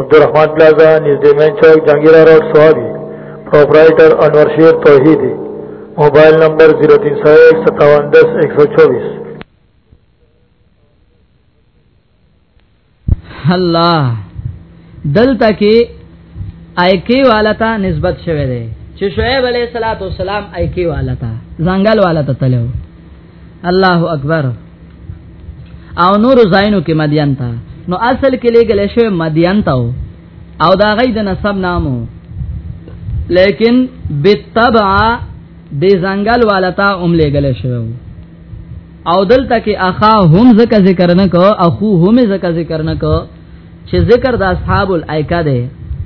عبدالرحمن پلازا نزد مین چوک جنگیرہ روڈ سوابی پروپرائیٹر انور شیر توحیدی موبائل نمبر 0301710124 الله دلته کې ایکی والتا نسبت شوه دی چې شعیب علیہ السلام ایکی والتا زنګل والتا تلو الله اکبر او نور زاینو کې مدین تا نو اصل کې لګل شوی مدین تا او دا غي د نسب نامو لیکن بالطبع د زنګل والتا اوم لګل شوی او دلته کې اخا هم زکه ذکر نه کو اخو هم زکه ذکر نه کو چې ذکر د اصحاب الایکه ده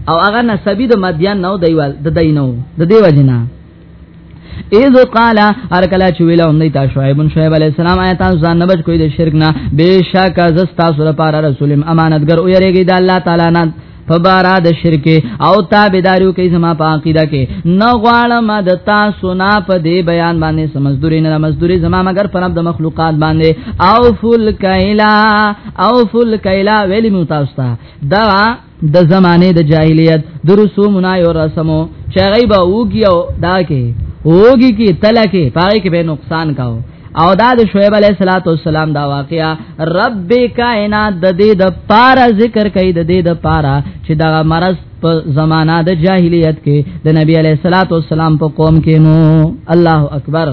او هغه نسبی د مدین نو دیوال د دینو د دیو جنا اذ قال هر کله چې ویل هم دیتا شعیب شعیب علی السلام آیات ځان نه بچ کوی د شرک نه بشک از تاسو لپاره رسول امانتګر او یریږي د الله تعالی نه فبارا د شرک او تابعداریو کې زما په عقیده کې نه غواړم د تاسو نه په دې بیان باندې سمزدوري نه مزدوري زما مگر پر د مخلوقات باندې او فل کایلا او فل کایلا ویلی مو تاسو ته دا د زمانه د جاهلیت د رسومنا یو رسمو چې غیبه اوږي او دا کې اوږي کې تلکه پاره کې به نقصان کاو او دا د شعیب علیه الصلاۃ والسلام دا واقعا رب کائنات د دې د پاره ذکر کوي د دې د پاره چې دا مرض په زمانہ د جاهلیت کې د نبی علیه الصلاۃ والسلام په قوم کې مو الله اکبر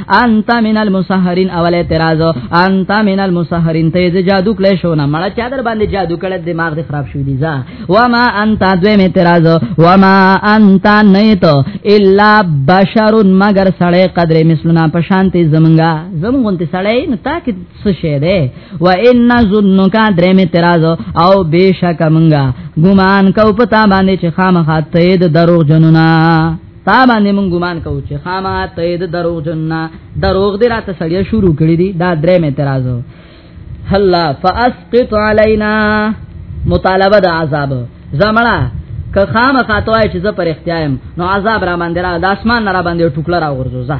انت من المسحرین اول اعتراض انت من المسحرین ته ز جادو کله شو نه مړه چا در باندې جادو کړه دماغ دې خراب شو دي ځا و ما انت دویم اعتراض و ما انت نیت الا بشر مگر سړی قدر مثلنا په شانتی زمونږه زمونږ سړی نه تا کې څه شه ده و ان ظنک دریم اعتراض او بشک مونږه ګمان کو پتا باندې چې خامخاته د دروغ جنونه تا باندې مونږ ګمان کوو چې خاما تید دروغ جننا دروغ دې راته سړیا شروع کړی دي دا درې مې اعتراض هلا فاسقط علينا مطالبه د عذاب زمړه که خامخا توای چې زه پر اختیایم نو عذاب را باندې را د اسمان را باندې ټوکړه را ورځو زه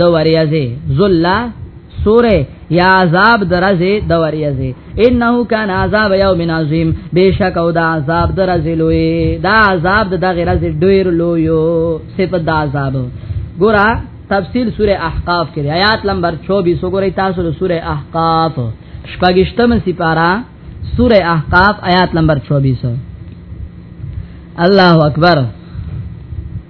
د وریازه ذللا سوره یا عذاب درزه د وریازه انه کان عذاب یوم عظیم بشک او دا عذاب درزه لوی دا عذاب د دغه رز ډیر لوی صفت دا عذاب ګورا تفصیل سوره احقاف کې آیات نمبر 24 وګورئ تاسو د سوره احقاف شپږشتمه سپارا سوره احقاف آیات نمبر 24 الله اکبر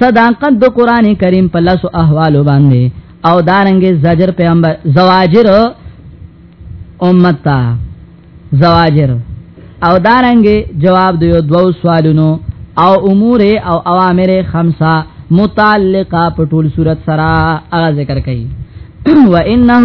صداقت د قران کریم په لاس او احوال باندې او دارنګ زجر پیغمبر زواجر امت تا زواجر او دارنګ جواب دیو دو سوالونو او امور او اوامر خمسه متعلقه په ټول صورت سره هغه ذکر کړي و انه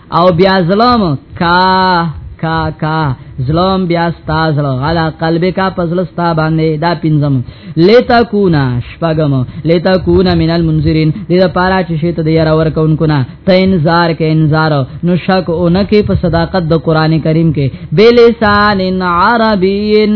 او بیا ظلم کا کا کا ظلم بیا ستا زړه غلا قلب کا پزل ستا باندې دا پینځم لیتا کونا شپغم لیتا کونا من المنذرین دې دا پارا چې شیت دې یاره ور کونکو نا ته انتظار کې انتظار نو شک اونکه په صداقت د قران کریم کې بلسان عربین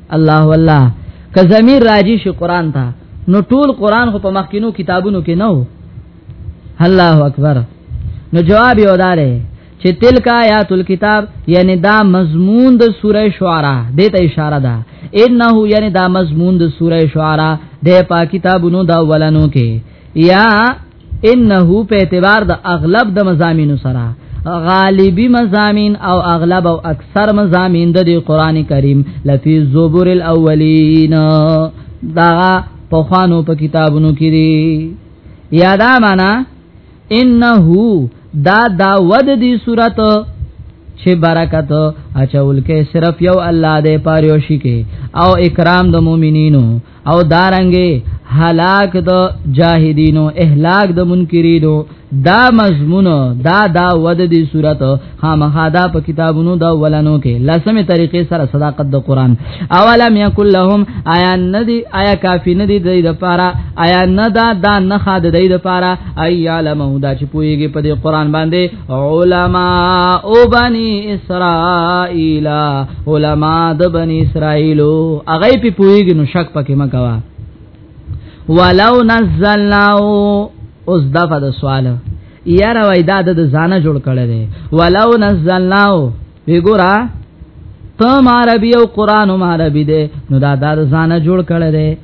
الله والله که زمير راځي شي قران ته نو ټول قران خو په مخکینو کتابونو کې نه وو الله اکبر نو جواب یې وداره چې تلک آیات الكتاب یعنی دا مضمون د سوره شعرا دته اشاره ده انه یعنی دا مضمون د سوره شعرا د پاک کتابونو دا ولنو کې یا انه په اعتبار د اغلب د مزامینو سره غالبی مزامین او اغلب او اکثر مزامین د قران کریم لفی زبور الاولین دا په خوانو په کتابونو کې دي یادا معنا انه دا دا ود دی صورت چې برکت اچول کې صرف یو الله دې پاره شي کې او اکرام د مؤمنینو او دارنګي هلاک د دا جاهدینو اهلاک د منکرینو دا مضمون دا دا ود دي صورت خامخا دا په کتابونو دا ولنو کې لسمه طریقې سره صداقت د قران اولم یکل لهم آیا ندی آیا کافی ندی د دې لپاره آیا ندا دا نه خاد د دې لپاره ای علم هدا چې پويږي په دې قران باندې علماء بني اسرائيل علماء د بني اسرائيل هغه په پويګ نو شک پکې مکوا ولو نزلناه اوس دغه د سوال یا روي دا د ځانه جوړ کړي دي ولو نزلناه وګورا ته ما عربي او قران ما عربي دي نو دا د ځانه جوړ کړي دي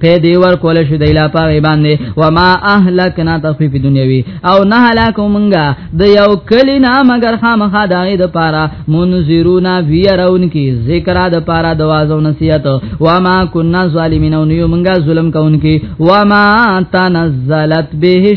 په دی ور کول شو د اله په باندې و ما اهلکنا تخفیف دنیوي او نه هلاکو مونږه د یو کلی نه مگر خامخا دای د پاره منذرونا ویرون کی ذکر د پاره د وازو نصیحت و ما کنا ظالمین او نیو مونږه ظلم کون کی و ما تنزلت به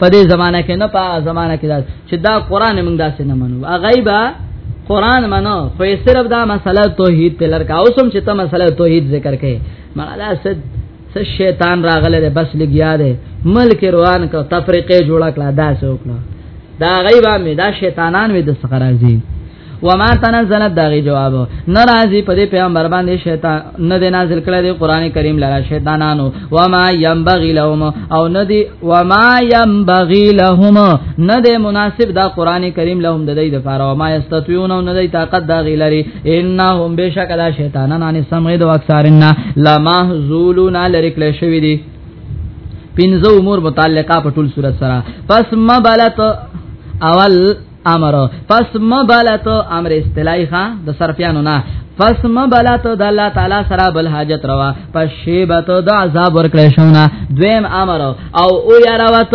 په دې زمانہ کې نه په زمانہ کې دا چې دا قران موږ داسې نه منو غیبا قران منو خو صرف دا مسله توحید په لړ کا اوسم چې ته مسله توحید ذکر کړي مړه سد س شیطان راغله ده بس لګیا ده ملک روان کو تفریقه جوړه کړه داسې وکړه دا غیبا می دا شیطانان وې د سخرازي وما تنزلت داغي جواب ناراضي په دې پیغمبر باندې شیطان نه دی نازل کړی دی قران کریم لرا شیطانانو وما ينبغي لهم او نه دی وما ينبغي لهم نه دی مناسب دا قران کریم لهم د دې لپاره وما یستطيعون او نه دی طاقت دا غی لري انهم بشک دا شیطانان ان سمې دو اکثرنا لمحذولون لریکل شوی دی پنځه امور متعلقه په ټول صورت سره پس مبلت اول امر پس مبالات امر استلای ښا د صرفیانو نه پس مبالات د الله تعالی سره بل حاجت روا پس شیبت د عذاب ورکړې شونه دویم امر او او یاروت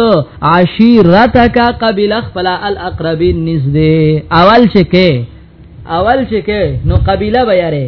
عشیرتک قبل خپل الاقربین نږدې اول شکه اول شکه نو قبیله به یاره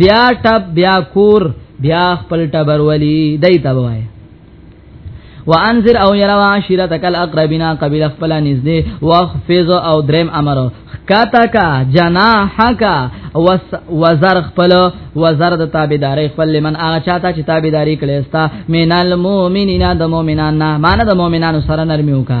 بیا ټپ بیا کور بیا خپل ټبر ولی دای ته وای وانذر او یروا عشیرتک الاقربین قبیل خپل نږدې واخفض او دریم امر کاتا کا جناحک وزر خپل وزر د تابعداري خپل لمن هغه چاته چې تابعداري کړي استا مینال مومنینا د مومنان نه مان د مومنانو سره نرمیو کا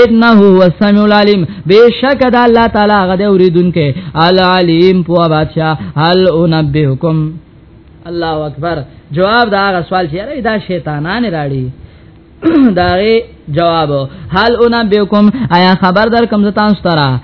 انه هو السميع العليم بشک د الله تعالی غد اوریدونکې العلیم په بادشاہ هل انبئکم الله اکبر جواب دا غ سوال چې ری دا شیطانان راړي داغه جواب هل انبئکم آیا خبر در کوم تاسو ترا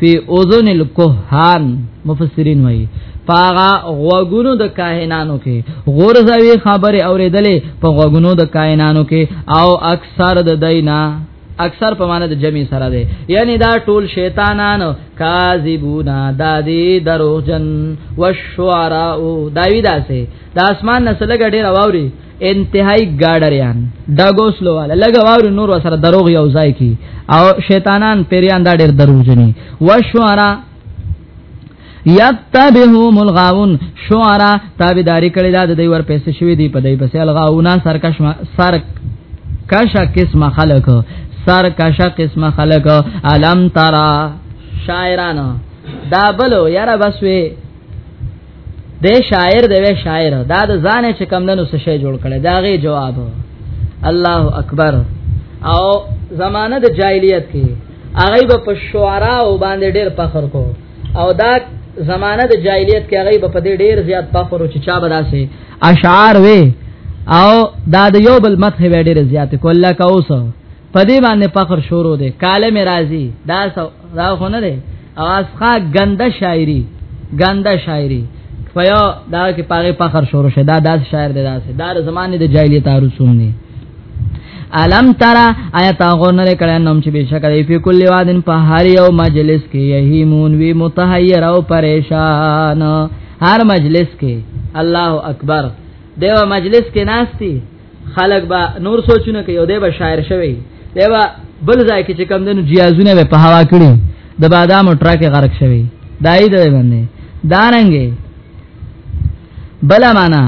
فی اذن الکهان مفسرین وایي پاغا غوګونو د کاهنانو کې غورځوي خبره اوریدلې په غوګونو د کاهنانو کې او اکثر د دینا اکثر په معنی د جمع سره دی یعنی دا ټول شیطانان کاذبونا دادی دروغجن والشعراء داوی داسه د دا اسمان نسلګ ډیر واوري انتهائی ګاډریان داګوس لواله لګه واور نور وسره دروغ یو ځای کی او شیطانان پیریان دا ډیر دروغجنی وشوارا یتبهم الغاون شعرا تابعداری کړی دا د دوی ور پیسې شوی دی په دای پسې الغاونا سرکش سر کشا قسمه خلق سر کشا قسمه خلق علم ترا شاعرانو دا بلو یاره بس وی د شاعر د وی شاعر دا د ځان چې کم دنو څه شی جوړ کړي دا غي جواب الله اکبر او زمانه د جاهلیت کې هغه به په شعرا او باندې ډېر فخر کو او دا زمانه د جاهلیت کې هغه په دې ډېر زیات فخر او چې چا بداسي اشعار وي او دا د یو بل مدح وی ډېر زیات کو الله کا اوسه په دې باندې فخر شروع دی کاله مې راځي دا سو دا خو نه دی او اسخه غنده شاعري غنده شاعري فیا دا کې پاره فخر شروع شه دا داس شاعر دی داس دا زمانه د جاهلیت ارسوم نه علم ترا آیا تا غور نه کړه نوم چې بشک دی په کل وادن په هر یو مجلس کې یهیمون وی متحیر او پریشان هر مجلس کې الله اکبر دیو مجلس کې ناشتي خلک به نور سوچونه کوي او دی به شاعر شوی دی به بل ځای کې چې کم دنو جیازونه به په هوا کړی د بادامو ټرک غرق شوی دای دی باندې دارنګي بل معنا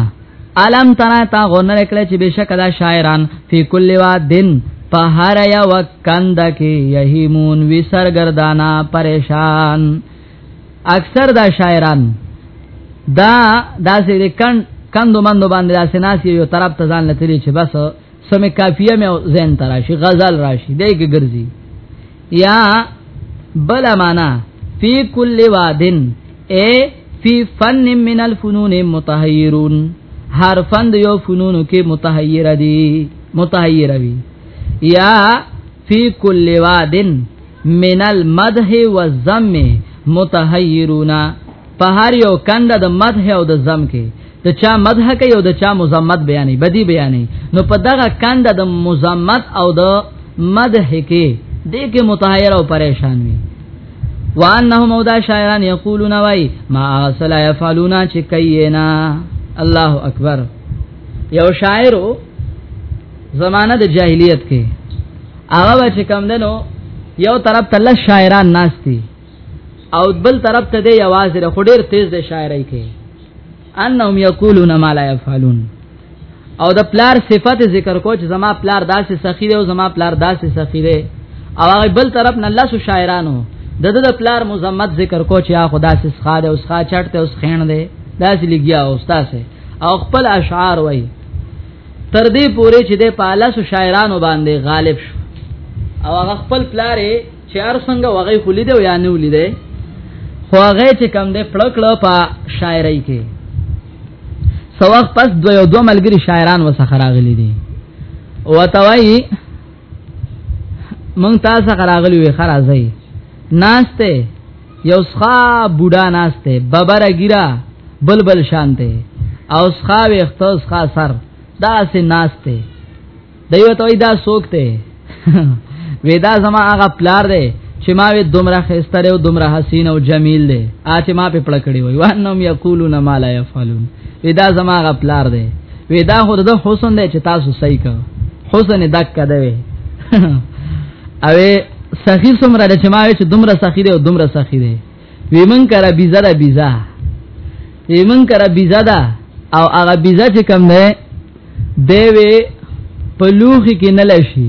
علم ترا تا غون نکړه چې بشک دا شاعران فی کل وا دین په هر یو کند کې یهیمون وی سرګردانا پریشان اکثر دا شاعران دا داسې د کن کندو مندو باندې داسې ناسي یو طرف ته ځان لتلی چې بس سمې کافیه مې زین تراشي غزل راشي دای کې ګرځي یا بل معنا فی کل وادن اے فی فن من الفنون متحیرون هر فن د یو فنونو کې متحیر دي متحیر وي یا فی کل وادن من المدح والذم متحيرون په هر یو کند د مدح او د ذم کې د چا مدح کوي او د چا مزمت بیانې بدی بیانې نو په دغه کند د مزمت او د مدح کې د کې متحیر او پریشان وي وانهم او دا شاعران یقولون وای ما اصلا يفعلون چې کینا الله اکبر یو شاعر زمانہ د جاهلیت کې هغه چې کم دنو یو طرف ته لږ شاعران ناشتي او بل طرف ته دی आवाज لري خو ډیر تیز دی شاعرای کوي انهم یقولون ما لا يفعلون او د پلار صفت ذکر کو چې زما پلار داسې سخی دی او زما پلار داسې سخی دی او هغه بل طرف نه لاسو شاعرانو د د پلار مزمت ذکر کو چې هغه داسې سخا دی او سخا چټ ته اوس خین دی داسې لګیا او استاد او خپل اشعار وایي تر دې پورې چې د پالاسو شاعرانو باندې غالب شو او هغه خپل پلارې چې هر څنګه وغه خولې دی یا نه ولې دی خو هغه چې کم دی پړکړه په شاعرۍ کې سوخ پس دوی او دو ملګری شاعران وسخه راغلي دي وتوي مونږ تاسو غراغلی وی خرازی ناشته یو ښا بوډا ناشته ببره ګیرا بلبل شانته او ښا وخت ښا سر دا سه ناشته دیو ته دا سوکته ودا زما هغه پلار دی چې ما وی دومره خستره او دومره حسین او جمیل دی اته ما په پړکړی وای وانم یقولون ما لا یفعلون ودا زما هغه پلار دی وی دا خو د حسن دی چې تاسو صحیح کا حسن دک کده وی او سخی سمره د چماوي چې دومره سخی دی او دومره سخی دی وی من کرا بیزا دا بیزا وی من کرا بیزا دا او هغه بیزا چې کم دی دی وی په لوخي کې نه لشي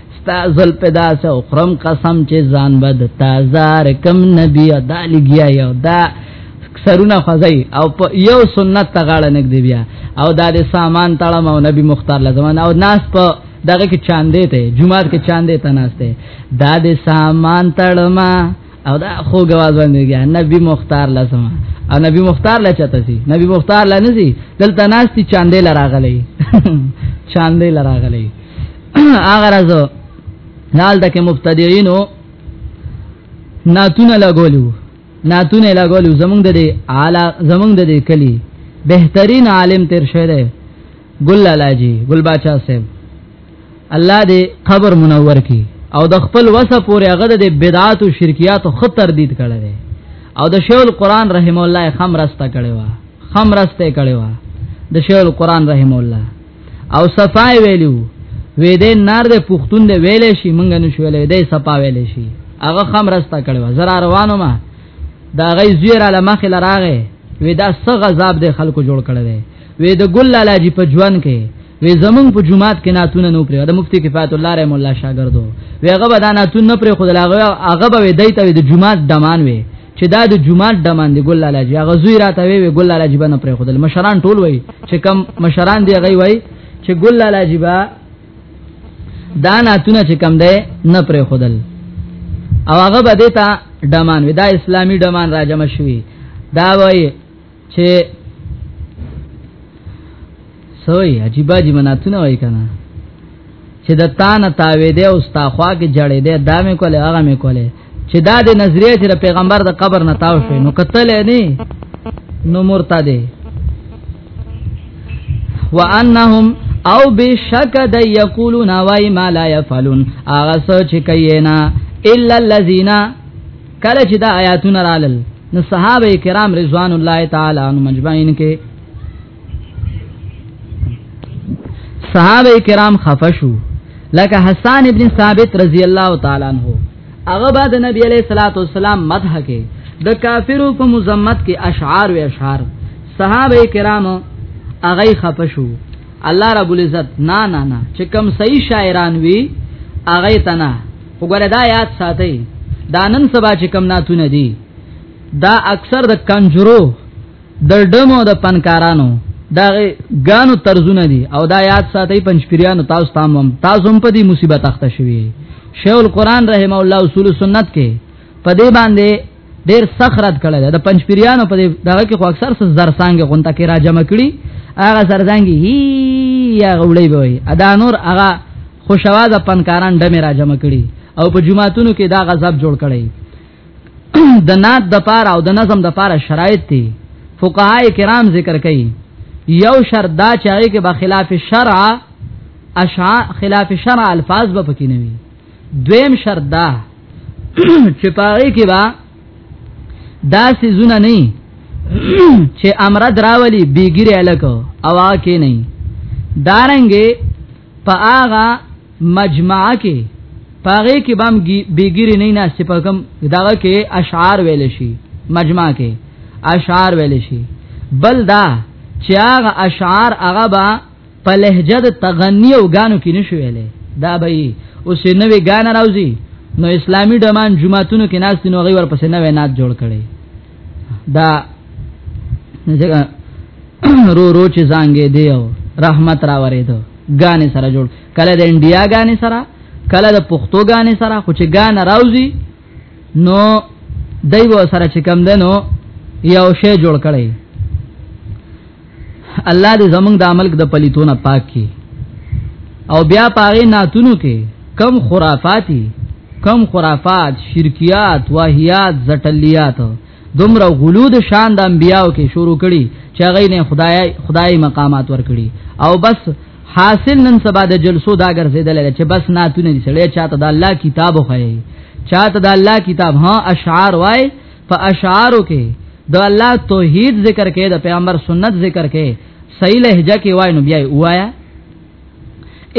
ستا زل پیدا سه او خرم قسم چې ځان بد تازار کم نبی دا لګیا یو دا سرونه خزای او په یو سنت تغاړه نګ دی بیا او دا د سامان تړه مو نبی مختار لزمان او ناس په دغه کې چاندې ته جمعات کې چاندې ته ناس ته دا د سامان تړه ما او دا خو غواز باندې ګیا نبی مختار لسما او نبی مختار لا چاته سي نبی مختار لا نه سي دلته ناشتي چاندې لراغلې چاندې لراغلې هغه راځو نال دکې مبتدیینو ناتونه لګولیو ناتونه لګولیو زمونږ د دې اعلی زمونږ د دې کلی بهترین عالم تیر شوی دی ګل لالاجی ګل باچا صاحب الله دې قبر منور کی او د خپل وسه پورې هغه د بدعات او شرکیات او خطر دید کړی دی او د شیخ القرآن رحم الله خمرسته کړی و خمرسته کړی و د شیخ القرآن رحم الله او صفای ویلو وې دې نار دې پښتون دې ویلې شي مونږ نه شولې دې صفا ویلې شي هغه خام راستا کړو زرا روانو ما دا غي زیر علی مخ لراغه وې دا څه غذاب دې خلکو جوړ کړل دې وې د ګل لالا جی په ژوند کې وې زمونږ په جمعات کې ناتونه نو پرې د مفتی کفایت الله رحم الله شاګردو وې هغه بداناتون نه پرې خدای هغه هغه به دې ته د جمعات دمان وې چې دا د جمعات د باندې ګل لاله جی هغه زوی راته وی وی ګل لاله جی باندې پرې خدل مشران ټول وای چې کم مشران دی غي وای چې ګل لاله جی با دا ناتونه چې کم ده نه پرې خدل او هغه به دیتا ډمان ودا اسلامی ډمان راجم شوی دا وای چې سوی عجیب عجیب مناتونه وای کنه چې د تا نه تاوي دی او ستا خوا کې جړې دی دا مې کوله هغه مې کوله چې دا د نظریه چې پیغمبر د قبر نه تاو شوی نو قتل نه نو مرتد وانهم او بشک د یقولون وای ما لا یفعلون اغه سوچ کینا الا الذين کله چې دا آیاتونه رالل نو صحابه کرام رضوان الله تعالی عنهم اجمعین کې صحابه کرام خفشو لکه حسان ابن ثابت رضی الله تعالی عنہ هغه بعد نبی علیہ الصلوۃ والسلام مدح کې د کافرو په مذمت کې اشعار و اشعار صحابه کرام هغه خفشو الله رب العزت نا نا نا چې کم صحیح شاعران وی هغه تنه وګوره دا یاد ساتي دا نن سبا چې کم ناتونه دي دا اکثر د کنجرو د ډمو د پنکارانو دا غانو طرزونه دي او دا یاد ساتي پنځپیرانو تاسو تامم تاسو هم په دې مصیبت اخته شوي شیخ القران رحم الله اصول سنت کې په دې باندې ډیر سخت رد کړی دا د پنځپیرانو په دغه کې خو اکثر څه زرسانګ غونټه کې را جمع کړي هغه زرزانګي هی یا غولې به وي ادا نور هغه خوشواده پنکاران دمه را جمع کړي او په جمعاتونو کې دا غضب جوړ کړي د نات د پاره او د نظم د پاره شرایط دي فقهای کرام ذکر کوي یو شرط دا چې هغه کې به خلاف شرع اشعار خلاف شرع الفاظ به پکې نه وي دویم شرط دا چې پاره کې با دا سيزونه نه چې امر دراولي بیګری الکو او کې نه دارنګې په هغه مجمع کې پاره کې بام بیګری نه نه چې په کوم دغه کې اشعار ویل شي مجمع کې اشعار ویل شي بل دا چې هغه اشعار هغه با په لهجه د تغنی او غانو کې نشو ویلې دا به اوس نوې غان راوځي نو اسلامی ډمان جمعهتونو کې ناس نو غي ورپسې نوې نات جوړ کړي دا ځکه رو رو چې زانګې دیو رحمت را ورې دو غانې سره جوړ کله د انډیا غانې سره کله د پښتو غانې سره خو چې غان راوځي نو دای و سره چې کم دنو یو شی جوړ کړي الله دې زمونږ د عمل د پلیتونه پاک کړي او بیا پاره ناتونو کې کم خرافاتی کم خرافات شرکیات واهیات زټلیات دومره غلود شان د انبیاو کې شروع کړي چې هغه نه خدای خدای مقامات ورکړي او بس حاصل نن سبا د جلسو دا ګرځیدل چې بس ناتونه دي سړی چاته د الله کتاب خو چاته د الله کتاب ها اشعار وای په اشعارو کې د الله توحید ذکر کې د پیغمبر سنت ذکر کې صحیح لهجه کې وای نو بیا وایا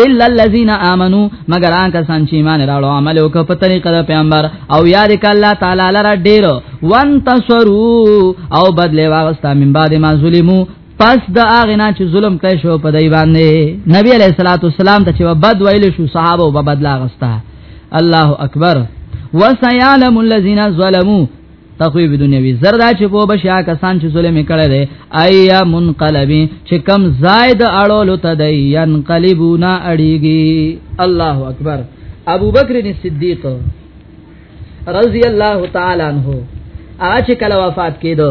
الا الذين امنوا مگر ان کسان چې ایمان راړو عمل وکړ په طریقه د پیغمبر او یاد ک الله تعالی لره ډیر وانتصروا او بدله واغستا من بعد ما ظلمو پس د اغه نه چې ظلم کړی شو په دای باندې نبی علیہ الصلوۃ والسلام ته چې بد ویل شو صحابه وبدلا غستا الله اکبر وسيعلم الذين ظلموا تخویب دنیوی زردا چې په بشیا کسان چې ظلم کړي دي ایا منقلبی چې کم زائد اړولو ته دی ينقلبونا اړیږي الله اکبر ابو بکر صدیق رضی الله تعالی عنہ اچ کله وفات کېدو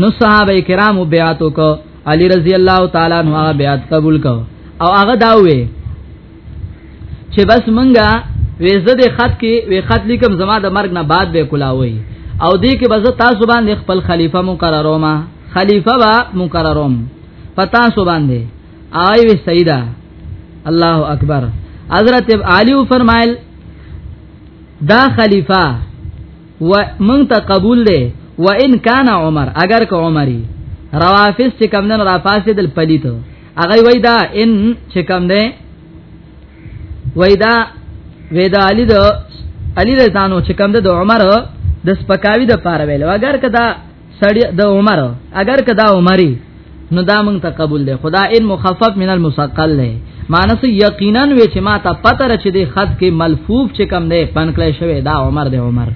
نو صحابه کرامو بیعت وکړه علی رضی الله تعالی عنہ بیعت قبول کړ او هغه داوي چې بس منګه وې زه د خط کې وې خط لیکم زما د مرګ نه بعد به کولاوي او دې کې بس تاسو باندې خپل خلیفہ مقرروم خلیفہ با مقرروم پتا سو باندې آی وی سیدا الله اکبر حضرت علی فرمایل دا خلیفہ و مونږ ته قبول دی و ان کان عمر اگر که عمرې روافض چې کمنن را فاسد الپلیتو هغه وای دا ان چې کم ده وای دا وای دا علی د علی رضانو چې کم ده د عمر د سپکاوی د پاره ویل اگر کدا سړی د عمر اگر کدا عمرې نو دا مونږ ته قبول دی خدا ان مخفف من المثقل له مانس یقینا وی چې ما ته پته را چې دی خط کې ملفوف چې کم دی پنکلې شوی دا عمر دی عمر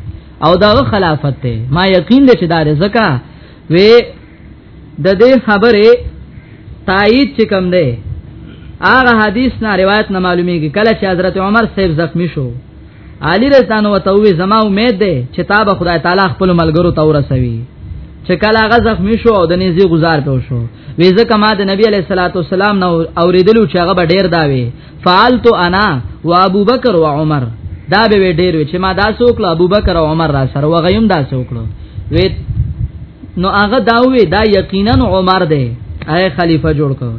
او دا خلافت ته ما یقین دی چې دا رزکا وی د دې خبره تایید چې کوم دی هغه حدیث نه روایت نه معلومیږي کله چې حضرت عمر صاحب زخمی شو علی رضوان او توي زما امید ده چې تا به خدای تعالی خپل ملګرو ته ورسوي چې کله هغه زخمی شو او د نيزي گزار په شو وېزه کما د نبی علی صلوات والسلام نو اوریدلو چې هغه ډیر داوي فعلت انا وابو بکر وعمر دا به ډیر وی چې ما دا سوکړه ابو بکر او عمر را سره وغیم دا سوکړو وی نو هغه دا وی دا یقینا عمر دی اے خلیفہ جوړ کو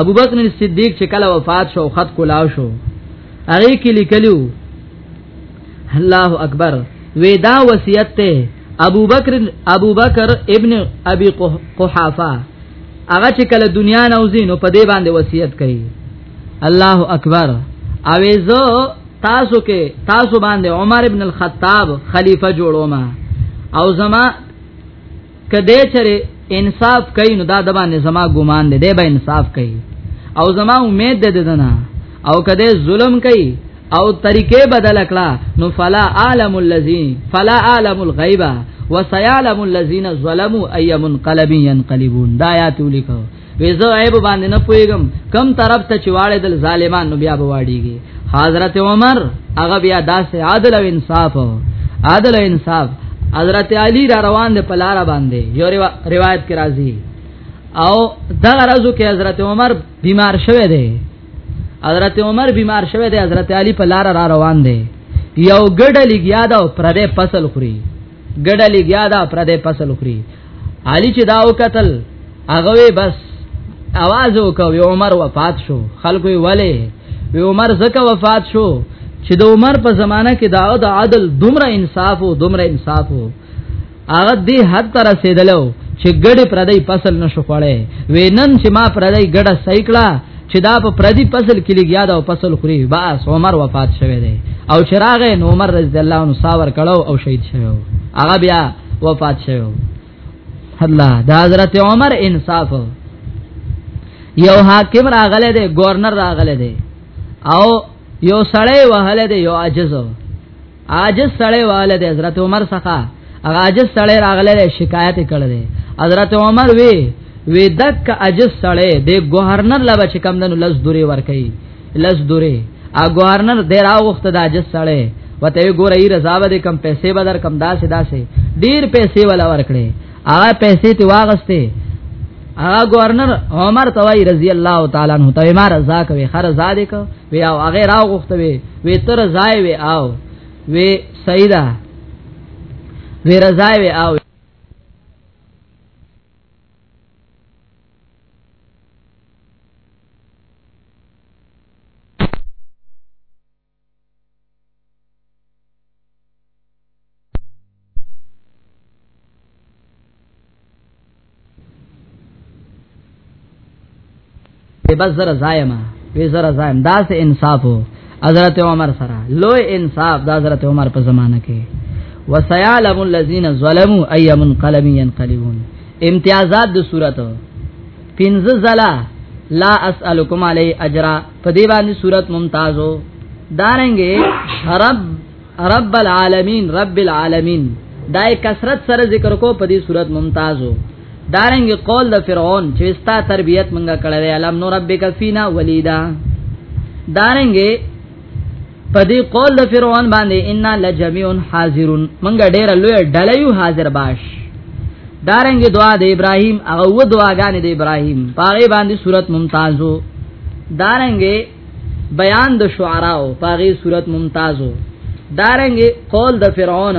ابو بکر صدیق چې کله وفات شو خط کولاو شو هغه کې لیکلو الله اکبر وی دا وصیت ته ابو بکر ابو بکر ابن ابي قحافه هغه چې کله دنیا نوځي نو په دې باندې وصیت کوي الله اکبر او زه تاسو کې تاسو باندې عمر ابن الخطاب خلیفہ جوړوم او زما کده چره انصاف کوي نو دا د باندې زما ګمان دی دی به انصاف کوي او زما امید ده ددنه او کده ظلم کوي او طریقې بدل کړه نو فلا عالم الذی فلا عالم الغیبه وسيعلم الذين ظلموا اي منقلب ينقلبون دا آیات ولیکو وې زه عیب باندې نه پويګم کم طرف ته چواړې دل ظالمان نو بیا بواړيږي حضرت عمر هغه بیا داسې عادل او انصاف عادل او انصاف حضرت علی را روان دي په لار باندې یو روایت کې راځي او دا غرضو کې حضرت عمر بیمار شوه دی حضرت عمر بیمار شوه دی حضرت علی په لار را روان دی یو ګډه لګیا دا پر دې فصل خوري ګډه لګیا دا پر دې فصل خوري علي چې دا وکتل هغه بس आवाज وکوي عمر وفات شو خلکو یې وله وی عمر زکه وفات شو چې د عمر په زمانہ کې دا د عدل دومره انصاف او دومره انصاف وو هغه دې حد تر رسیدلو چې ګډه پر دې فصل نشو خوړې وینن چې ما پر دې ګډه سایکړه چې دا په پردي فصل کې لګیا دا فصل خوري باس عمر وفات شوه دی او چراغ نو عمر رضی الله عنه ساور کړو او شهید شوه هغه بیا وفات شوه الله دا حضرت عمر انصاف یو حاکم راغله دی گورنر راغله دی او یو سړی وهله دی یو عجز عاجز سړی واله د حضرت عمر څخه هغه عاجز سړی راغله شکایت کړل حضرت عمر وی وی دک عاجز سړی د گورنر لبا چې کم دنو لز دوری ور کوي لز دوری ا گورنر د راوخت د عاجز سړی وته ګورې رضا به کم پیسې بدر کم داسې داسې ډیر پیسې ولا ور کړې هغه پیسې ته واغسته هغه گورنر عمر توای رضی الله تعالی عنہ ته ما رضا کوي خر رضا دې کو وی او هغه راو غختوي وی تر ځای وی او وی سیدا وی رضا وی او بس زره زایما وی زره زایم دا سه انصاف حضرت عمر سره لوی انصاف دا حضرت عمر په زمانہ کې وسيعلم الذين ظلموا اي منقلب ينقلبون امتیازات د صورت پنځه زلا لا اسالکم علی اجرا په دی باندې صورت ممتازو دارنګې رب رب العالمین رب العالمین دای کثرت سره ذکر کو په دې صورت ممتازو دارنګ قول د فرعون چې ستا تربيت منګه کړې علم نو ربک فینا ولیدا دارنګ په دې قول د فرعون باندې ان لجميع حاضرون مونږ ډېر لوی ډلیو حاضر باش دارنګ دعا د ابراهيم هغه و دعاګانې د ابراهيم پاره باندې صورت ممتازو دارنګ بیان د شعراو پاره صورت ممتازو دارنګ قول د فرعون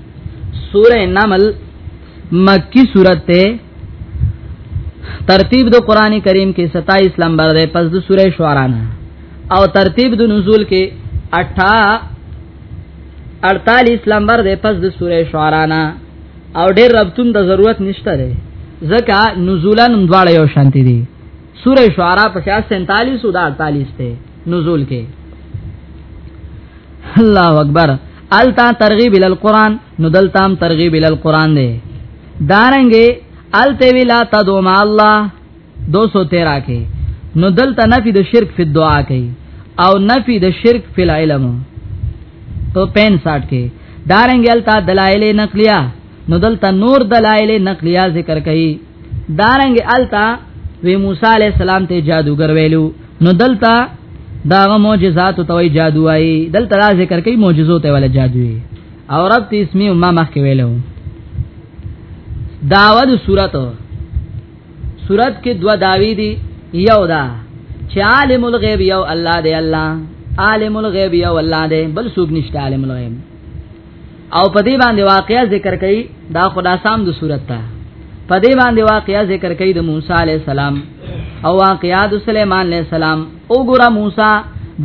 سوره نمل مکی سورت ته ترتیب د قران کریم کې 27 نمبر ده پس د سوره شعراء نه او ترتیب د نزول کې 18 48 نمبر ده پس د سوره شعراء نه او ډېر ربطون د ضرورت نشته ده ځکه نزولن دواړه یو شانتی دي سوره شعراء په 47 او 48 ته نزول کې الله اکبر التا ترغیب ال القران نو دلتام ترغیب ال القران دی دارنګي الته ویلا تدو ما الله 213 کې نو دلته نفي د شرک په دعا کوي او نفي د شرک په علم تو 65 کې دارنګي التا دلایل نقلیه نو دلته نور دلایل نقلیه ذکر کوي دارنګ التا وی موسی علی السلام ته جادوګر ویلو نو دلتا داغه معجزات او توي جادو وای دلته دا ذکر کوي معجزو ته ولا جادو او رب تی اسمی ما مخ کې ویلو داود صورت صورت کې دوا داوی دی یو دا چې عالم الغیب یو الله دی الله عالم الغیب یو الله دی بل څوک نشته عالم الغیب او په دې باندې واقعیا ذکر کړي دا خلاصام د صورت ته په دې باندې واقعیا ذکر کړي د موسی علی السلام او واقعیا د سليمان علی السلام او ګره موسی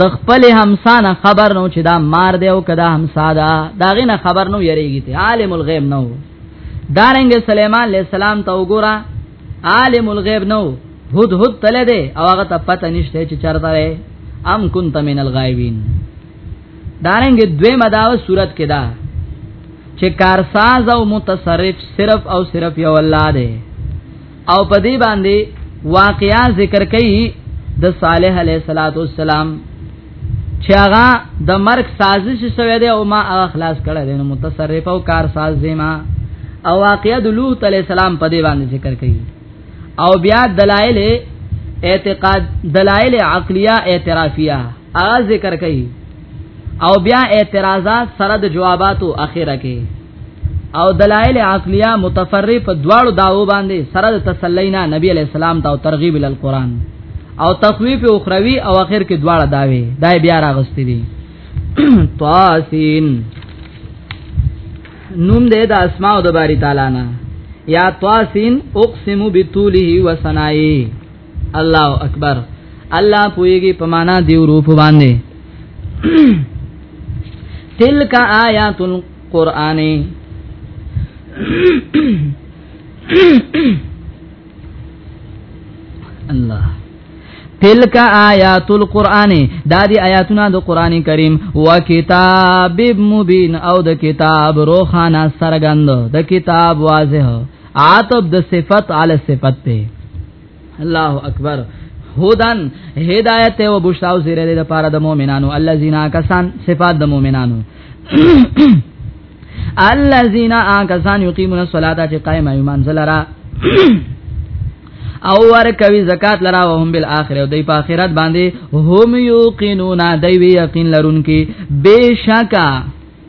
د خپل همسان خبر نو چې دا مار دی او کدا همسا دا داغه نه خبر نو یریږي ته عالم الغیب نو دارنګ سليمان علی السلام ته وګوره عالم الغیب نو هود هود تله دی او هغه ته پته نشته چې چرته ام كنت من الغائبين دارنګ دوی مداو صورت کې دا چې کارساز او متصرف صرف او صرف یو الله دی او په دې باندې واقعیا ذکر کړي د صالح علیه صلوات والسلام چې هغه د مرګ سازش شوی دی او ما هغه خلاص کړی دی نو متصرف او کارساز دی ما او واقعیا د لوط علیه السلام په دې باندې ذکر کړي او بیا دلایل اعتقاد دلایل عقلیه اعترافیه هغه ذکر کوي او بیا اعتراضات سره د جواباتو اخیره کې او دلایل عقلیه متفرع په دواړو داو باندې سره د تسلینا نبی علی السلام ته ترغیب ال قران او تخویف اخروی او اخر کې دواړه داوي دای بیا راغستې دي طاسین نوم دې د اسماء د باری تعالی نه یا طاسین اقسم بتوله وسنای الله اکبر الله پويږي په معنا دی روپ باندې تلک آیات القرآن الله تلک آیات القرآن دا دی آیاتونه د قران کریم و کتاب مبین او د کتاب روخانه سرګند د کتاب واضح عاطف د صفت علی صفت ته الله اکبر هودن هدایت او بشاو زیره د پاره د مؤمنانو الذين کسان صفات د مؤمنانو الذين کسان یقیمون الصلاه چې قائم ایمان زلرا او ور کوي زکات لرا او هم بالاخره او دای په اخرت باندې هم یوقنون دای وی یقین لرونکي بشکا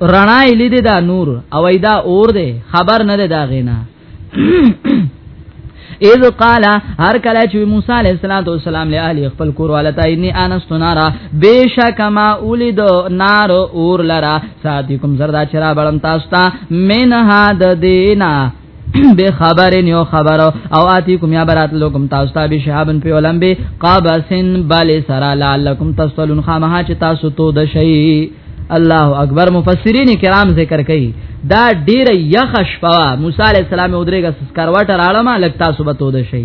رڼا یې لیدې دا نور او ایدا اور دی خبر نه دی دا غینا اذ قال هر کله چې موسی علیه السلام له اهل خپل کور والتا انی انست نارا بشک ما اولید نار اور لرا ساتیکم زردا چرا بلم تاسو ته منها د دینا به خبر نیو خبر او آتی کوم یا برات لکم تاسو ته به شهابن په علم به قابسن بل سرا لعلکم تصلون خامها چې تاسو تو د شی الله اکبر مفسرین کرام ذکر کوي دا ډیره یخ شپه موسی علی السلام او درېګه سکروټه راړما لکتا صبح تو د شی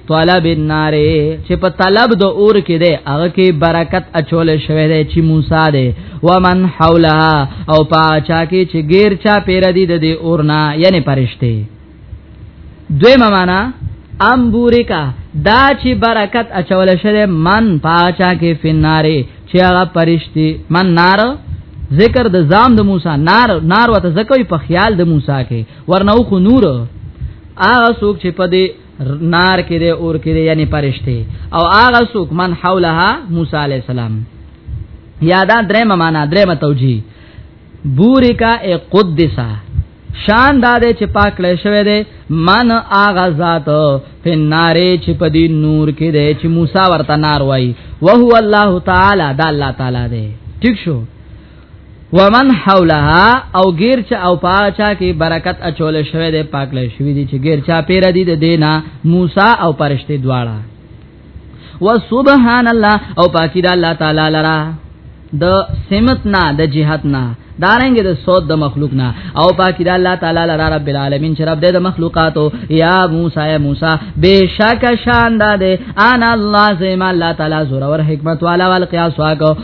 طلب النار چې په طلب د اور کې ده هغه کې برکت اچول شوی دی چې موسی دی ومن حولها او پاچا کې چې غیر چا پیر دی د دې اور نه یعنی پرشته دویمه معنا ام بوریکا دا چې برکت اچول شوی من پاچا کې فناره چې هغه پرشتي من نار ذکر د زام د موسی نار نار وته زکوې په خیال د موسی کې ورنو خو نور هغه څوک چې په دې نار کې دی اور کې دی یعنی پرشته او هغه څوک من حولها موسی علی السلام یادا درېمه معنا درېمه توجیه بوریکا ای قدسا شان دا دې چې پاک لې شوی دی من اغه ذات په نارې چې په دې نور کې دی چې موسی ورته نار وای او هو الله تعالی دا الله تعالی دی ٹھیک شو ومن حولها او غیر چا او پاچا کې برکت اچول شوی دی پاک لې شوی دی چې غیر چا پیر دی د دینا موسی او پرشته دواړه وسبحان الله او پاکی د الله تعالی لرا د سمت نه د جهت نه دارنګ د صوت د مخلوق نه او پاکی د الله تعالی لرا رب العالمین چې رب د مخلوقاتو یا موسی یا موسی بشک شان ده انا الله زم الله تعالی زور ور حکمت والا والقیاس واکو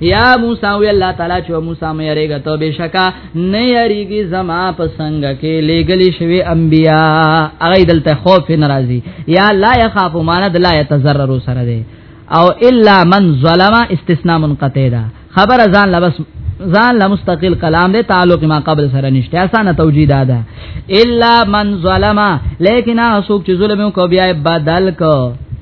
یا موسی وی الله تعالی چې موسی مې یریګه ته بشکا نه یریږي زما په څنګه کې لګلی شوی انبیا هغه دلته خوف ناراضي یا لا یخاف مان د لا یتزرر سره دی او الا من ظلم استثناء منقطع ده خبر ځان لبس ځان له مستقل کلام دی تعلق ما قبل سره نشته اسانه توجیه دادا الا من ظلم لیکن هغه څوک چې ظلم وکړ بیا بدل کو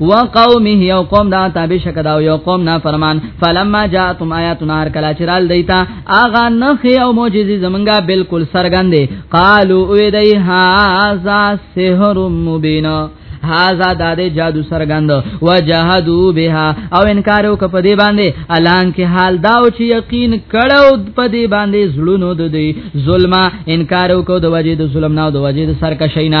وقومه یو قوم دا تابع شکدا یو قوم نا فرمان فلما جاءتم آیاتنا هر کلا چرال دیتا اغا نخ او معجزې زمونږه بالکل سرګندې قالو وې دای هاذا سحر مبین هاذا د دې جادو سرګند وجحدوا بها او انکار وک په دې باندې الان کې حال دا او چې یقین کړو په دې باندې زړونو د دې ظلم انکار وک د وجې د ظلم نه د وجې د سرکشینا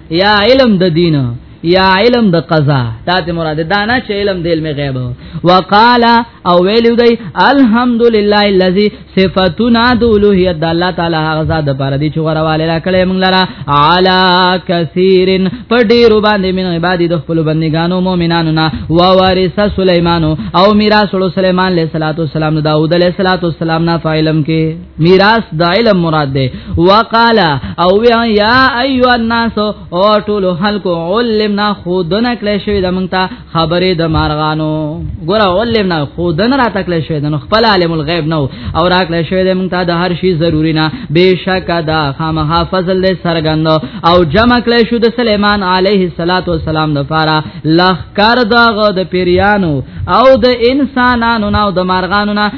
یا علم د دین یا علم د قضا دا ته مراد دا نه چې علم د علم غیب وقالا او ویلو دی الحمدلله الذی صفاتنا د اولوہیت د الله تعالی هغه ذات د پاره دی چې غرواله را کړې موږ لرا علا کثیرن په ډیرو باندې من عبادی د خپل بندگانو مؤمنانو نا و وارث سليمان او میراث سليمان علیہ الصلوۃ والسلام داوود علیہ الصلوۃ والسلام نا فعلم کې میراث د علم مراد ده وقالا او یا ایو الناس او ټول خلق علمنا خودنه کله شوی د مونږه خبره د مارغانو ګور علمنا خودنه را تکله شوی د خپل عالم الغیب نو او را کله شوی د مونږه د هر شی ضروری نه بشک دا خامها فضل له سرګند او جمع کله شو د سليمان علیه الصلاۃ والسلام د پاره لخ کار دغه د پیریانو او د انسانانو نو د مارغانو نه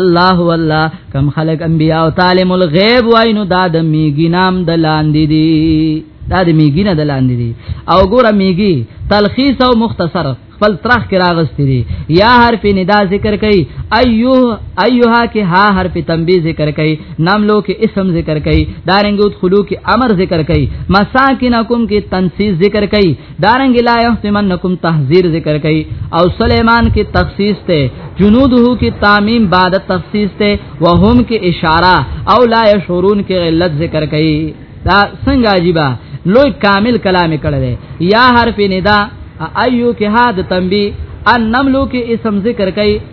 الله والله کم خلق انبیاء او تعلم الغیب وای نو دا د میګی نام د لاندې دی دا د میګی نه د لاندې دی او ګوره میګی تلخیص او مختصر خپل ترخ کې راغستې دي یا حرف ندا ذکر کوي ايوه ايوها کې ها حرف تنبيه ذکر کوي ناملو کې اسم ذکر کوي دارنګوت خلو کې امر ذکر کوي مساکنکم کې تنسیز ذکر کوي دارنګ لا یحتمنکم تحذیر ذکر کئ او سلیمان کې تخصیص ته جنوده کې تعمیم بعد تخصیص ته وهم کې اشاره او لا یشورون کې علت ذکر کئ دا څنګه عجیبه لوی کامل کلام کړل یا حرف ندا ایو کې حد تنبی ان نملو کې اسم ذکر کئ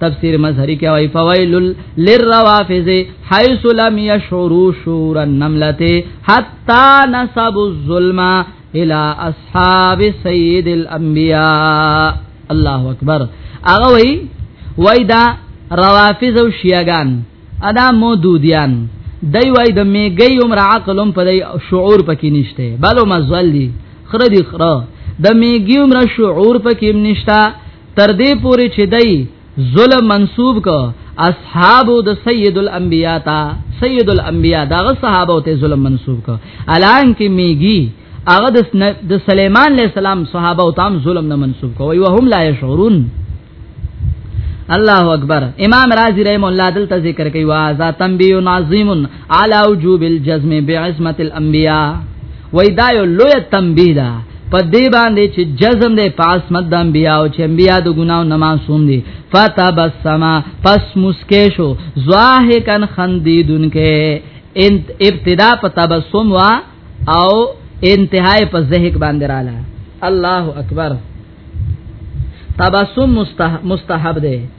تفسیر مظهری کې وای فویل للروافض حيث لم يشعروا شور النملته حتا نسبوا الظلم الى اصحاب سید الانبیاء الله اکبر هغه وای وای دا روافض او شیعاګان ادا مودودیان دای وای د میګی عمر عقلم په دی شعور پکې نشته بلو مزل دی خره دی خره د میګی عمر شعور پکې نشته تر دې پورې چې دای ظلم منسوب کو اصحاب د سید الانبیاء تا سید الانبیاء داغه صحابه ته ظلم منسوب کو الان کې میږي هغه د سليمان عليه السلام صحابه او تام ظلم نه منسوب کوي او هم لا يشعرون الله اکبر امام رازی رحم الله دل ته ذکر کوي وا ذا تنبیه عظیم علی وجوب الجزم بعصمت الانبیاء وای دا یو لوی تنبیه ده په دې باندې چې جزم دې پاس مد د انبیا او چې انبیا د ګناو نه معصوم دي فتبسما پس مسکه شو زواهکن خندیدون کې انت ابتدا په تبسم وا او انتهای په زهک باندې رااله الله اکبر تبسم مستحب ده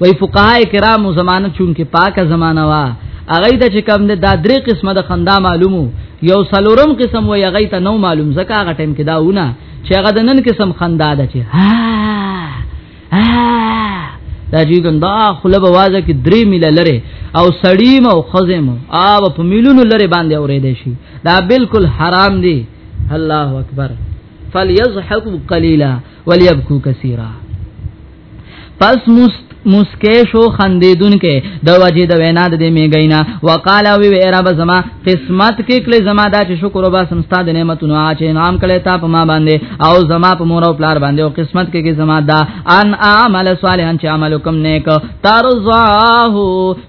وای فقهای کرام زمانه چون کې پاکه زمانہ وا اغه د چې کم د درې قسمه د خندا معلومو یو سلورم قسم وای اغه ته نو معلوم زکه هغه ټیم کې داونه چې هغه د نن قسم خندا ده چې ها دا جی ګندا خله بوازه کې درې میل لره او سړیم او خزم او په میلونو لره باندې اورې دي شي دا بالکل حرام دی الله اکبر فليضحكوا قليلا وليبكوا كثيرا پس مست مسکه شو خندیدون کې د وجه د وینا د دې میګینا وقال وی وی رب زما قسمت کې کله زما دا چې شکر وبا سمستا د نعمتونو چې انعام کړي تا په ما باندې او زما په مور او پلار باندې او قسمت کې کې زما دا ان اعمل صالحا چې عمل کوم نیک ترزاه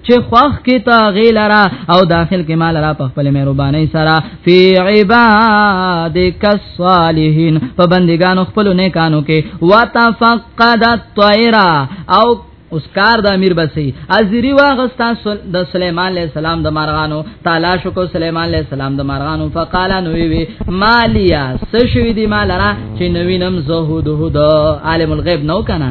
چې خوخ کې تا غیلرا او داخل کې مال را په خپل مهرباني سره فی عبادک صالحین په بندګانو خپل نیکانو کې وتفقد الطير او اوس کار د امیر بسی ازری واغستا د سليمان عليه السلام د مارغانو تلاش کو سليمان عليه السلام د مارغانو فقال نو وی مالیا سشوی دی مالرا چې نوینم زهود هود عالم الغیب نو کنه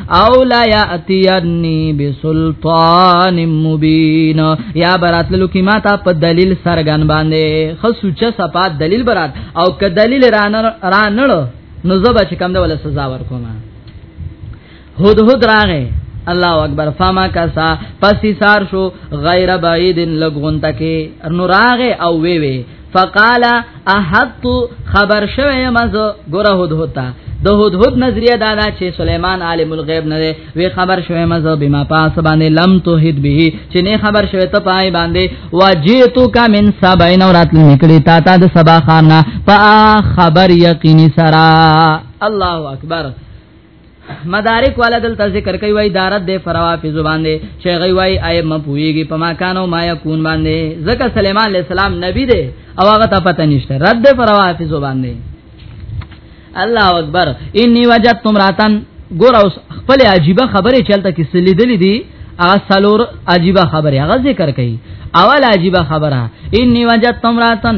او لا یاتینی بسلطان مبین یا برات لکی ما تا په دلیل سرګن باندې خصوچه صفات دلیل برات او ک دلیل رانړ نو زبا چې کم ده ولا سزا ورکوم هود هود راغه الله اکبر فما کسا پس سار شو غیر بعید لغون تکي نو راغه او وی وی فقال احط خبر شوه مزه ګره هود هوتا د هدهد نظریه دا ده چې سليمان عالم الغیب نه دی وی خبر شوی مزه بما پاس باندې لم توحید به چې نه خبر شوی ته پای باندې واجیتو کا من سبعین اورات نکړی تا تا د سبا خان نه په خبر یقیني سرا الله اکبر مدارک والا دلته ذکر کوي وای دارت د فروافي زبان دي چې غي وای اي م پويږي په ما کانو ما يكون باندې ځکه سليمان عليه السلام نبي دي او هغه ته پته نشته رد د فروافي زبان دي الله اکبر اني وجدت امراتن ګور اوس خپل عجيبه خبره چلته کې سلیدلې دي هغه سلور عجيبه خبره هغه ذکر کوي اول عجيبه خبره اني وجدت امراتن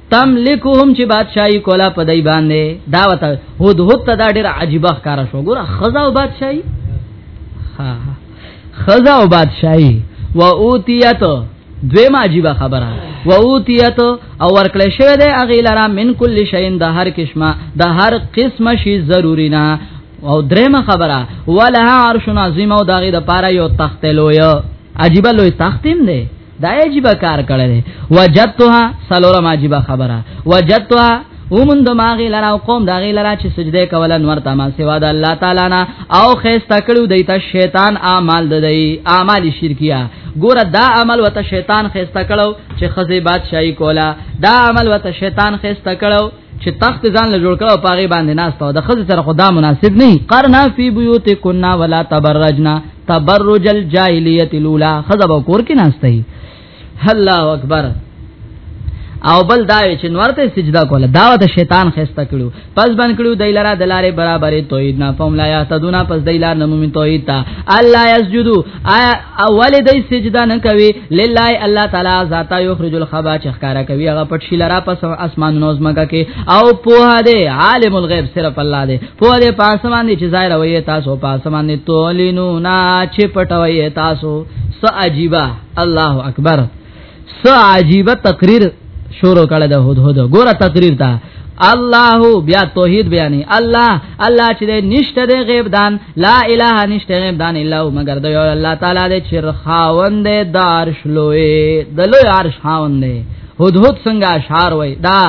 تملکهم چې بادشاہي کولا په دای باندې دا وته هود هود ته دا ډېر عجیب ښکار شو ګوره خزا او بادشاہي ها خزا او بادشاہي و اوتیت دویم عجیب خبره و اوتیت او ورکړې شوی دی اغه لرا من کل شین د هر قسمه د هر قسمه شی ضروری نه او درېمه خبره ولها عرش عظیم او داغه د پاره یو تخت لوی عجیب لوی تختیم دی دا عجیب کار کړل وجدتها سلورم عجیب خبره وجدتها ومن دماغی لرا او قوم داغی لرا چې سجده کوله نور تما سوا د الله تعالی نه او خيسته کړو دیت شیطان اعمال د دی اعمال شرکیه ګوره دا عمل وته شیطان خيسته کړو چې خزی بادشاہي کوله دا عمل وته شیطان خيسته کړو چې تخت ځان له جوړ کړو پاغه باندې ناس ته د خزه سره خدا مناسب نه قرنا فی بیوت کنا ولا تبرجنا تبرج الجاهلیت الاولى خزه به کور کې ناس ته الله اکبر او بل دا چې نورته سجدا کوله دا د شیطان خسته کړو پس بن کړو دایلرا دلاره برابرې توحید نه فهم لا یهتدون پس دایلار نه مومن توحید تا الله یسجدو اول دای سجدا نه کوي لله الله تعالی ذاته یخرج الخبا چخکارا کوي هغه پټ شي لرا پس اسمان نوز مګه کې او په دې عالم الغیب صرف الله دې په دې پاسمان دې چې ظاهر وي تاسو پاسمان دې تولینو نا چې پټوي تاسو س عجیبا الله اکبر سو عجیب تقریر شروع کړه د هدهد ګوره تقریر ته الله بیا توحید بیانې الله الله چې نشته د غیب دان لا اله نشته غیب دان الا هو مگر د یو الله تعالی د چر خاوند دارش لوی د لوی عرش خاوند هدهد څنګه اشعار وای دا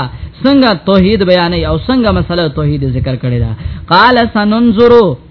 څنګه توحید بیانې او څنګه مسله توحید ذکر کړی دا قال سننظرو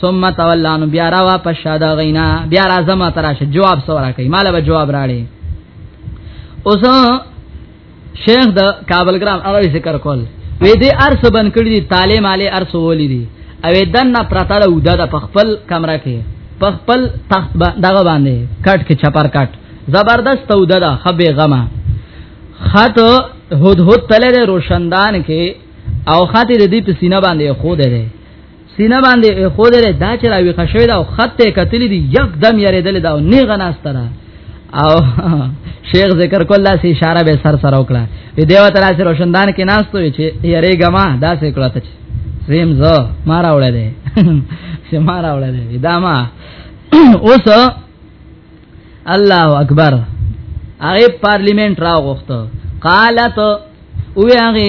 ثم تولانو بیا را واپس شاده غینا بیا را زما تراشه جواب سورا کوي مال به جواب راړي اوس شیخ د کابل ګرام هغه ذکر کول وې دې ارس بن کړی دي تعلیم علی ارس ولې دي او دنه پرتا ده ودا د خپل کمره کې خپل تخت دغه باندې کټ کې چپر کټ زبردست ودا ده خبي غما خط هود هود تله روشندان کې او خاطر دې په سینه باندې خو ده سینه باندې خو دې دا چې راوي خښوي دا خطه کتلې دي یک دم یې دل دا نه غناستره او شیخ ذکر کولا سي اشاره به سر سره وکړه دې دیو تر سره روشندان کې ناستو چې یری ګما دا سې کړه ته سیم زو ما راوړل دي چې ما راوړل دي دا ما اوس الله اکبر هغه پارلیمنت راغوخته قالت او هغه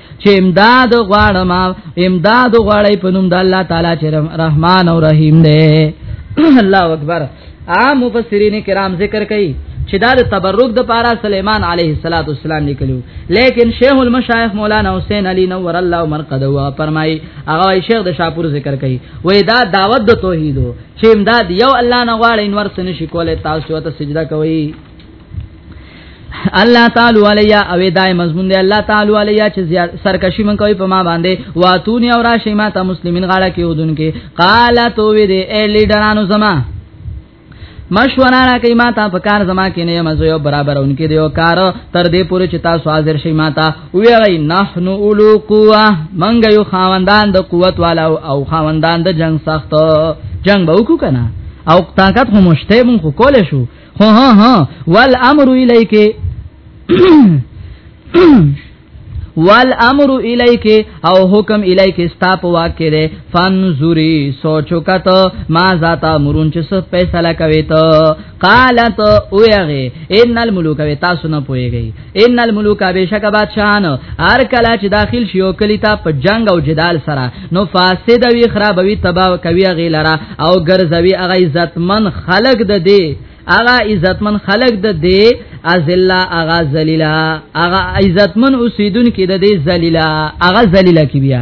چې امداد غواړم امداد غواړی په نوم د الله تعالی چې رحمان او رحیم دی الله اکبر عام مفسرین کرام ذکر کوي چې دا د تبرک د پارا سليمان عليه الصلاه والسلام لیکلو لیکن شیخ المشایخ مولانا حسین علی نور الله مرقد وا فرمای هغه شیخ د شاپور ذکر کوي وې دا دعوت د توحید چې امداد یو الله نه غواړي نور سن شي کوله تاسو ته سجده کوي الله تعالی علیا او دای مضمون دی الله تعالی علیا چې زیات سرکشی من کوي په ما باندې واتونی او راشی ما ته مسلمانین غاړه کې ودون کې قال تو وی دی ای لیډرانو زما مشوره را کوي ما ته په کار زما کې نه مزه یو برابر اونکي دیو کار تر دې پورې چې تاسو حاضر شئ ما ته وی نحن اولو قوا منګ یو خاوندان د قوت والا او خاوندان د جنگ سخت جنگ به وکړو کنه او طاقت هم مشته مون خو کول شو ها ها ها والامر الیک والامر الیک او حکم الیک ستا په واکه ده فنزوری سوچو کته ما ذاتا مرون چې څه فیصله کوي ته قالت اوغه ان الملوک وی تاسو نه پويږي ان الملوک بشک بادشاہان هر کله چې داخل شي او کلی ته په جنگ او جدال سره نو فاسد وی خرابوي تباہ کوي غیلره او ګرځوي هغه عزتمن خلق د دی هغه عزتمن خلق د دی ازلا هغه ذلیلا هغه عزتمن اوسیدون کې د دی ذلیلا هغه ذلیلا کی بیا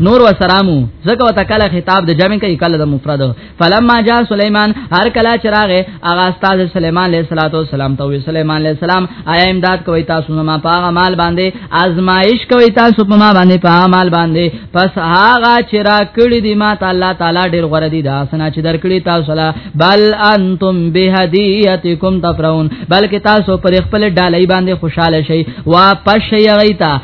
نور و سلامو زکه وت کله خطاب د جمع کوي کله د مفرد فلما جاء سليمان هر کله چراغ اغا استاد سليمان عليه الصلاه والسلام ته وي سليمان عليه السلام آیا امداد کوي تاسو ما پاغه مال باندې آزمائش کوي تاسو په ما باندې پاغه مال باندې پس هغه چرا کړی دی ما تعالی تعالی ډیر غره دی دا سنا چې درکړی تاسو لا بل انتم بهدیتکم تفرون بلکې تاسو پر خپل ډالۍ باندې خوشاله شئ واپس شئ غیتا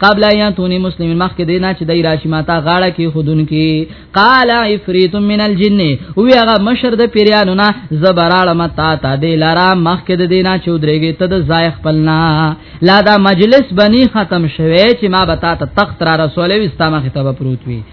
قبل ایاتونی مسلمین مخک دینا چې دای راشي ماتا غاړه کې خودن کې قال افریت من الجن او هغه مشر د پیرانو نه زبراله متا تا دی لارا مخک دینا چې درېږي ته د زای خپلنا لا دا مجلس بنی ختم شوه چې ما بتا ته تخت را رسولې وستا مخ ته پروت وی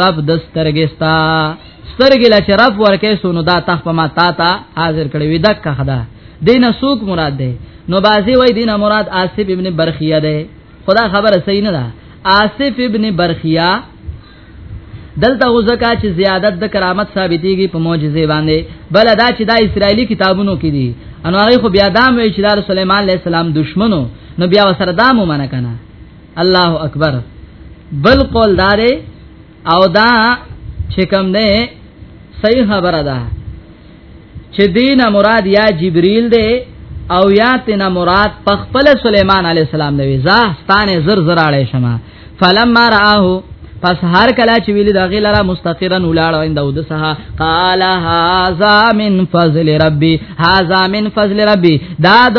رب د سترګې ستا سترګې لا شرف ورکې سونو دا تخ په ما تا تا حاضر کړې وې دک خدا دینه سوق مراد ده نو بازی وای دینه مراد آصف ابن برخیه ده خدا خبره صحیح نه ده آصف ابن برخیه دلته غزکا چې زیادت د کرامت ثابتېږي په معجزې باندې بل دا چې دا اسرایلی کتابونو کې دي انو هغه خو بیا دا مې چې د سليمان عليه السلام دشمنو نو بیا وسره دا مو منه کنه الله اکبر بل قول دار او دا چې کوم نه صحیح خبره ده چې دین مراد یا جبرئیل دی او یا تینا مراد پخپل سليمان علی السلام دی زه ستانه زر زر علی شمه فلما رآه پس هر کله چې ویل دا غی لرا مستقرن ولاړ اند او دسه قال هاذا من فضل ربي هاذا من فضل ربي دا د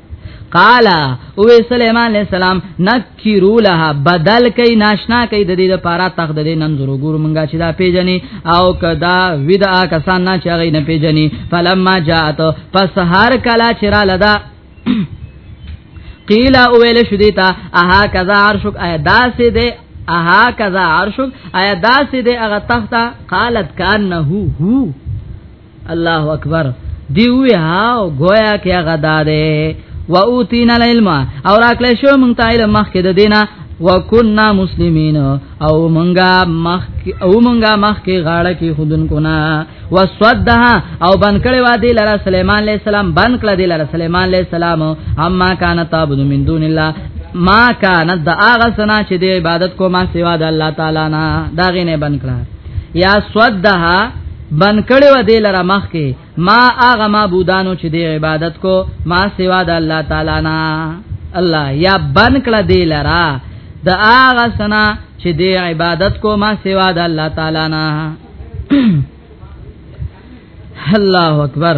قال او سليمان عليه السلام نکرو لها بدل کئ ناشنا کئ د دې لپاره تخت دې نن زرو ګور مونږه چې دا پیجنې او کدا ودا کسان نه چاغې نه پیجنې فلما جاءت پس هر کلا چې را لدا قیل او ویل شدیتا اها کذا عرشک ایا داسې دې اها کذا عرشک ایا داسې دې هغه تخت قالت کان نه هو هو الله اکبر دی وی هاو گویا کې هغه داده و اوتینا العلم او راکله شو مونږ ته علم مخ کې د دینه وکنا مسلمین او مونږه مخ او مونږه مخ کې غاړه کې خودن کو نا وسودها او بن کړي وادي لره سليمان عليه السلام بن کړه دي لره سليمان عليه السلام اما کان تعبد من دون الله ما کان د اغه سنا چې د عبادت کو ما سوا د الله تعالی نه دا غینه بن کړه یا سودها بن کړي و دې لره مخ کې ما اغه معبودانو چې دی عبادت کو ما سوا د الله تعالی نه الله یا بن کړه دې لره د اغه سنا چې دی عبادت کو ما سوا د الله تعالی نه الله اکبر